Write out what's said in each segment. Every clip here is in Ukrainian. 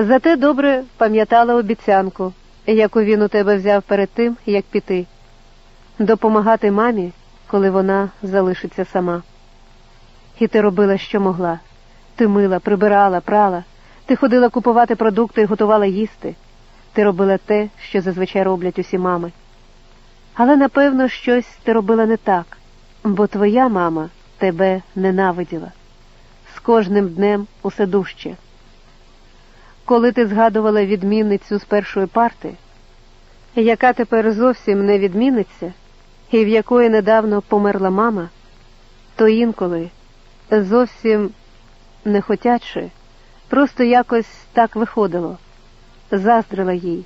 Зате добре пам'ятала обіцянку, яку він у тебе взяв перед тим, як піти, допомагати мамі, коли вона залишиться сама. І ти робила, що могла. Ти мила, прибирала, прала, ти ходила купувати продукти і готувала їсти. Ти робила те, що зазвичай роблять усі мами. Але напевно щось ти робила не так, бо твоя мама тебе ненавиділа. З кожним днем усе дужче. Коли ти згадувала відмінницю з першої парти, яка тепер зовсім не відміниться, і в якої недавно померла мама, то інколи зовсім не хотячи, просто якось так виходило, заздрила їй.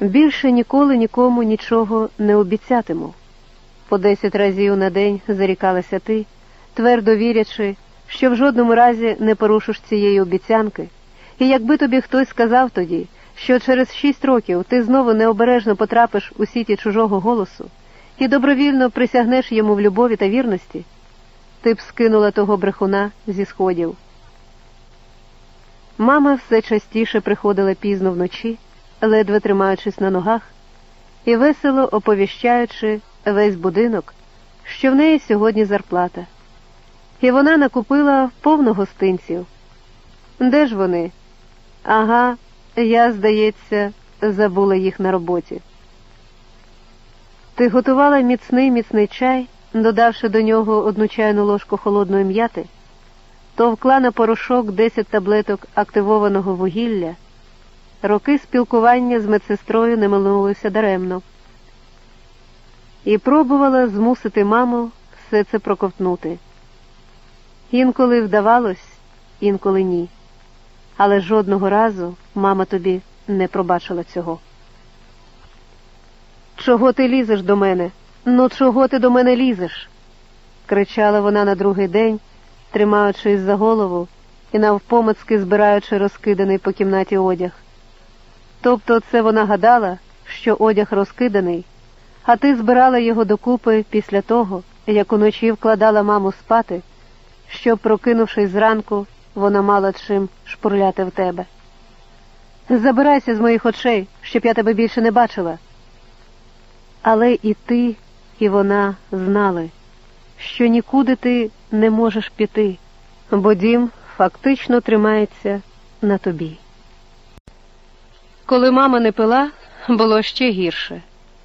Більше ніколи нікому нічого не обіцятиму. По десять разів на день зарікалася ти, твердо вірячи, що в жодному разі не порушиш цієї обіцянки, і якби тобі хтось сказав тоді, що через шість років ти знову необережно потрапиш у сіті чужого голосу і добровільно присягнеш йому в любові та вірності, ти б скинула того брехуна зі сходів. Мама все частіше приходила пізно вночі, ледве тримаючись на ногах, і весело оповіщаючи весь будинок, що в неї сьогодні зарплата. І вона накупила повно гостинців. Де ж вони? Ага, я, здається, забула їх на роботі. Ти готувала міцний міцний чай, додавши до нього одну чайну ложку холодної м'яти, товкла на порошок 10 таблеток активованого вугілля. Роки спілкування з медсестрою не минулося даремно. І пробувала змусити маму все це проковтнути. Інколи вдавалось, інколи ні. Але жодного разу мама тобі не пробачила цього. Чого ти лізеш до мене? Ну, чого ти до мене лізеш? кричала вона на другий день, тримаючись за голову і навпомацки збираючи розкиданий по кімнаті одяг. Тобто це вона гадала, що одяг розкиданий, а ти збирала його докупи після того, як уночі вкладала маму спати, щоб, прокинувшись зранку, вона мала чим шпурляти в тебе. Забирайся з моїх очей, щоб я тебе більше не бачила. Але і ти, і вона знали, що нікуди ти не можеш піти, бо дім фактично тримається на тобі. Коли мама не пила, було ще гірше.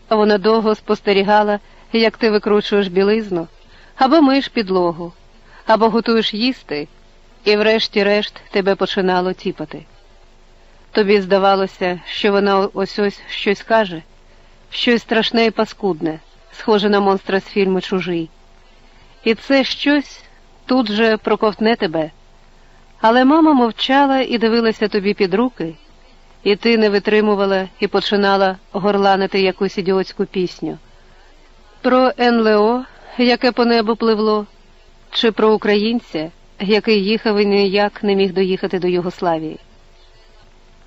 Вона довго спостерігала, як ти викручуєш білизну, або миєш підлогу, або готуєш їсти, і врешті-решт тебе починало тіпати. Тобі здавалося, що вона ось ось щось каже, щось страшне і паскудне, схоже на монстра з фільму Чужий. І це щось тут же проковтне тебе. Але мама мовчала і дивилася тобі під руки, і ти не витримувала і починала горланити якусь ідіотську пісню. Про НЛО, яке по небу пливло, чи про українця, який їхав і ніяк не міг доїхати до Югославії.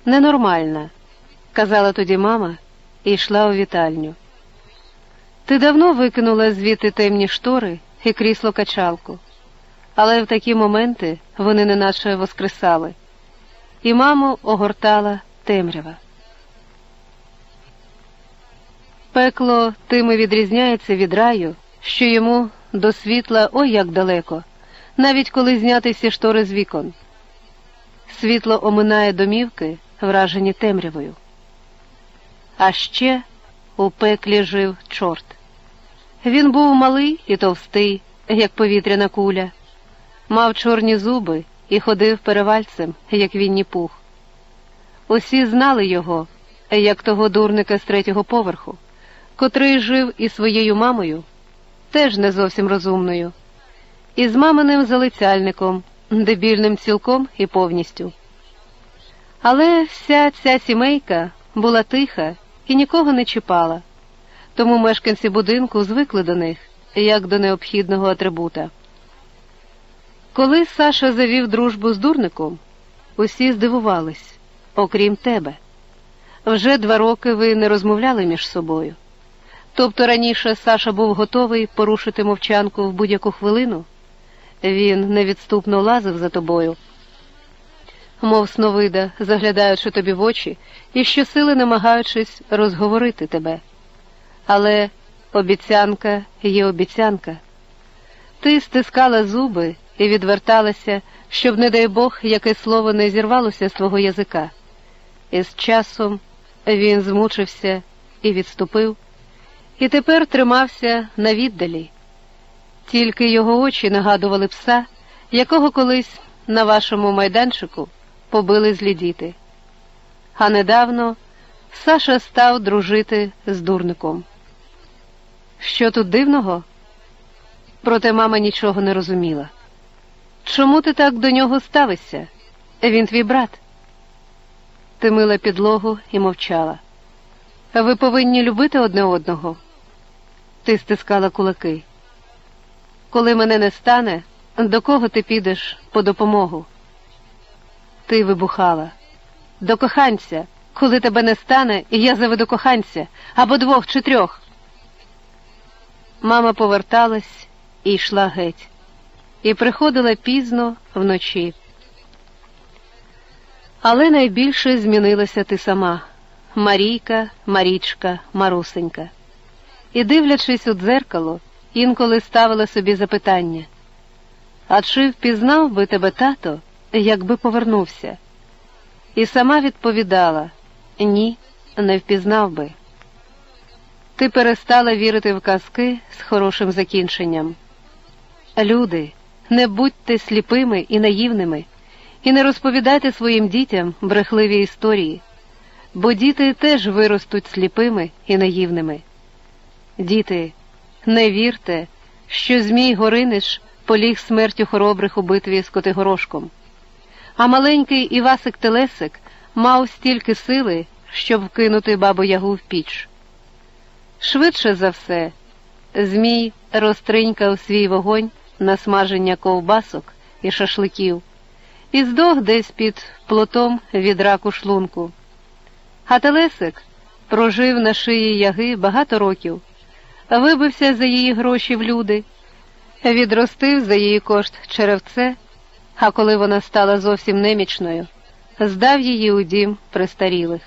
Ненормальна, казала тоді мама і йшла у вітальню. Ти давно викинула звідти темні штори і крісло качалку, але в такі моменти вони неначе воскресали, і маму огортала темрява. Пекло тим і відрізняється від раю, що йому до світла ой як далеко, навіть коли зняти всі штори з вікон. Світло оминає домівки, вражені темрявою. А ще у пеклі жив чорт. Він був малий і товстий, як повітряна куля, мав чорні зуби і ходив перевальцем, як вінні пух. Усі знали його, як того дурника з третього поверху, котрий жив із своєю мамою, теж не зовсім розумною, і з маминим залицяльником, дебільним цілком і повністю. Але вся ця сімейка була тиха і нікого не чіпала, тому мешканці будинку звикли до них, як до необхідного атрибута. Коли Саша завів дружбу з дурником, усі здивувались, окрім тебе. Вже два роки ви не розмовляли між собою. Тобто раніше Саша був готовий порушити мовчанку в будь-яку хвилину, він невідступно лазив за тобою. мов сновида, заглядаючи тобі в очі і щосили намагаючись розговорити тебе. Але обіцянка є обіцянка. Ти стискала зуби і відверталася, щоб, не дай Бог, яке слово не зірвалося з твого язика. І з часом він змучився і відступив, і тепер тримався на віддалі. Тільки його очі нагадували пса, якого колись на вашому майданчику побили злі діти. А недавно Саша став дружити з дурником. Що тут дивного? Проте мама нічого не розуміла. Чому ти так до нього ставишся? Він твій брат. Ти мила підлогу і мовчала. Ви повинні любити одне одного. Ти стискала кулаки. Коли мене не стане, до кого ти підеш по допомогу? Ти вибухала. До коханця, коли тебе не стане, я заведу коханця або двох чи трьох. Мама поверталась і йшла геть, і приходила пізно вночі. Але найбільше змінилася ти сама Марійка, Марічка, Марусенька. І, дивлячись у дзеркало, інколи ставила собі запитання а чи впізнав би тебе тато, якби повернувся? І сама відповідала ні, не впізнав би. Ти перестала вірити в казки з хорошим закінченням. Люди, не будьте сліпими і наївними, і не розповідайте своїм дітям брехливі історії, бо діти теж виростуть сліпими і наївними. Діти, не вірте, що Змій Горинич поліг смертю хоробрих у битві з Котигорошком, а маленький Івасик Телесик мав стільки сили, щоб вкинути бабу ягу в піч. Швидше за все, Змій розтринькав свій вогонь на смаження ковбасок і шашликів, і здох десь під плотом від раку шлунку. А Телесик прожив на шиї яги багато років, вибився за її гроші в люди, відростив за її кошт черевце, а коли вона стала зовсім немічною, здав її у дім престарілих.